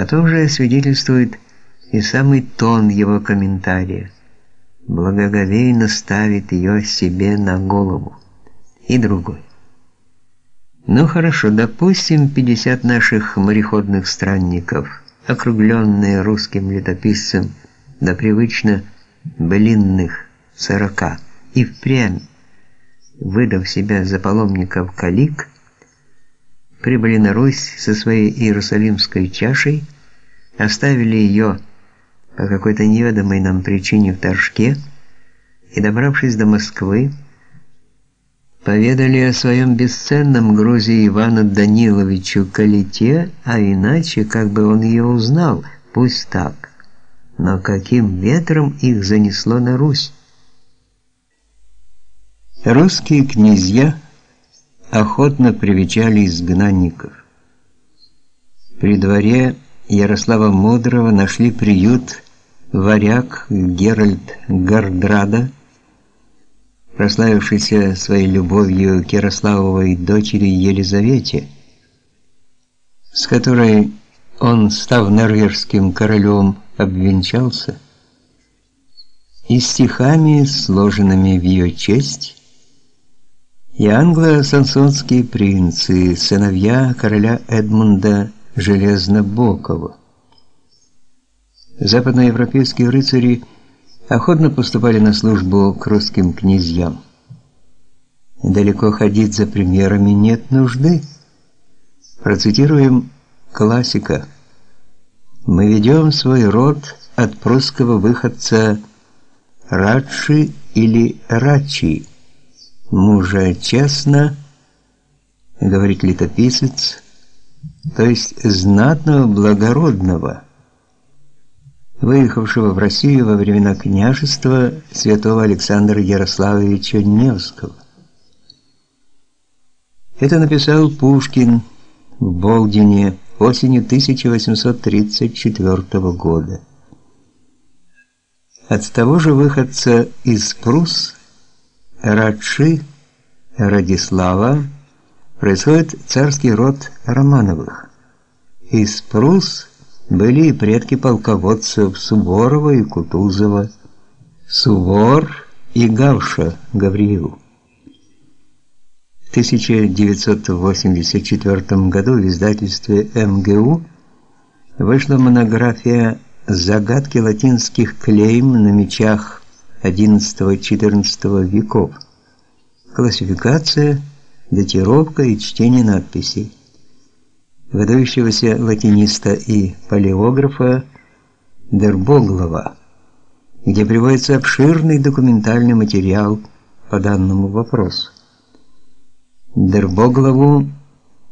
О том же свидетельствует и самый тон его комментария. Благоговейно ставит ее себе на голову. И другой. Ну хорошо, допустим, 50 наших мореходных странников, округленные русским летописцем до привычно блинных сорока, и впрямь, выдав себя за паломников калик, прибыли на Русь со своей иерусалимской чашей, оставили ее по какой-то неведомой нам причине в Торжке и, добравшись до Москвы, поведали о своем бесценном грузе Ивану Даниловичу Калите, а иначе, как бы он ее узнал, пусть так. Но каким ветром их занесло на Русь? Русские князья охотно привечали изгнанников. При дворе Ярослава Мудрого нашли приют варяг Геральт Гардрада, прославившийся своей любовью к Ярославовой дочери Елизавете, с которой он, став норвежским королем, обвенчался, и стихами, сложенными в ее честь, и англо-саксонские принцы, сыновья короля Эдмунда Железнобокова. Западноевропейские рыцари охотно поступали на службу к русским князьям. Далеко ходить за примерами нет нужды. Процитируем классика. Мы ведем свой род от прусского выходца Радши или Рачи мужа честно, говорит летописец, то есть знатного, благородного, выехавшего в Россию во времена княжества святого Александра Ярославовича Невского. Это написал Пушкин в Болдине осенью 1834 года. От того же выходца из Прус Радши Радислава происходит царский род Романовых. Из Прус были и предки полководцев Суворова и Кутузова, Сувор и Гавша Гавриил. В 1984 году в издательстве МГУ вышла монография «Загадки латинских клейм на мечах XI-XIV веков. Классификация, датировка и чтение надписей. Выдающегося латиниста и палеографа Дербоглова, где приводится обширный документальный материал по данному вопросу. Дербоглову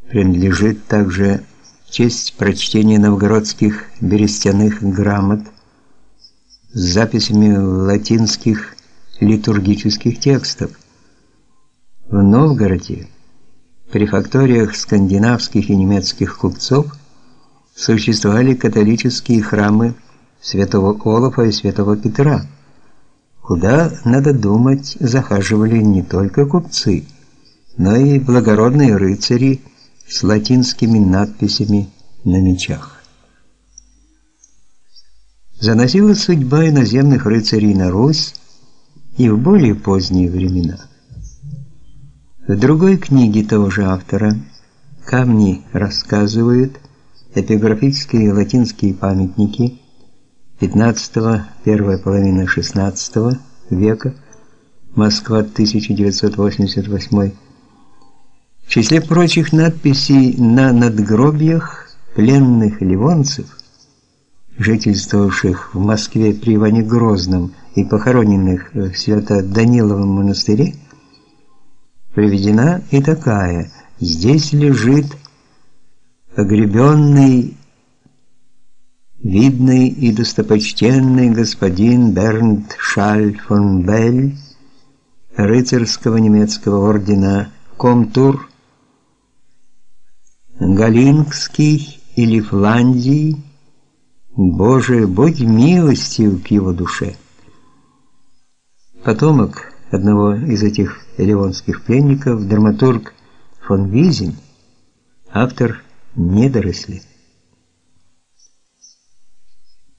принадлежит также честь прочтения новгородских берестяных грамот с записями латинских литургических текстов. В Новгороде, при факториях скандинавских и немецких купцов, существовали католические храмы Святого Олафа и Святого Петра, куда, надо думать, захаживали не только купцы, но и благородные рыцари с латинскими надписями на мечах. Заносила судьба иноземных рыцарей на Русь и в более поздние времена. В другой книге того же автора Камни рассказывают эпиграфические латинские памятники 15-го, первая половина 16 века, Москва 1988. В числе прочих надписей на надгробиях пленных ливонцев жительствовавших в Москве при Иване Грозном и похороненных в Свято-Даниловом монастыре, приведена и такая: здесь лежит погребенный видный и достопочтенный господин Бернт Шаль фон Бель рыцарского немецкого ордена Комтур Галингский или Фландии Боже, будь милостив к его душе. Потомок одного из этих ливонских пленников, драматург фон Визин, автор «Недоросли».